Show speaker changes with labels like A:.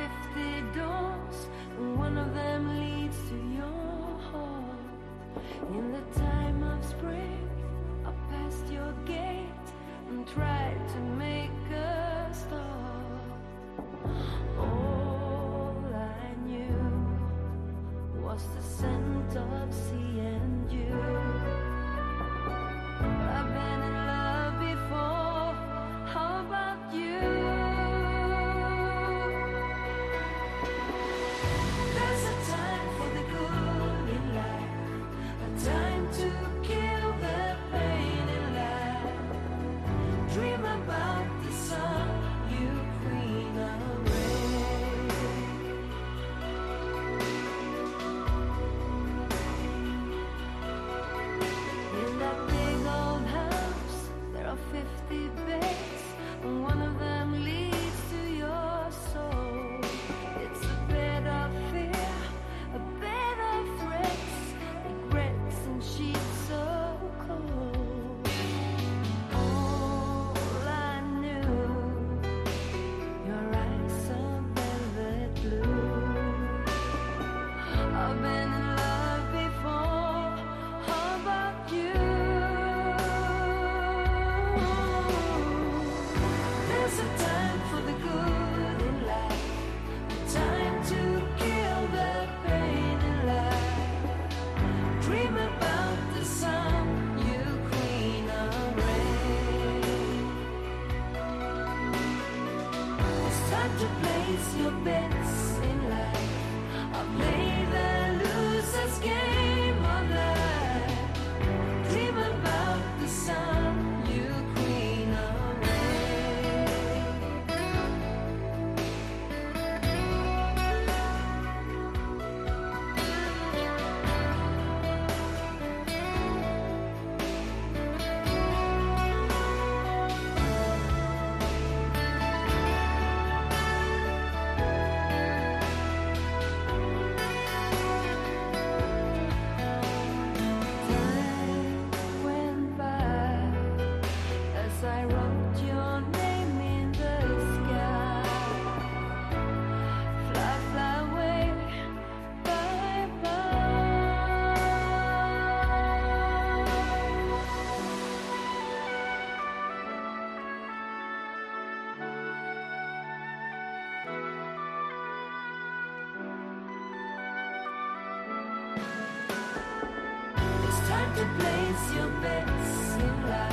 A: 50 doors, and one of them leads to your heart. In the time of spring, I passed your gate and tried to make a start. I've been to place your bets in life.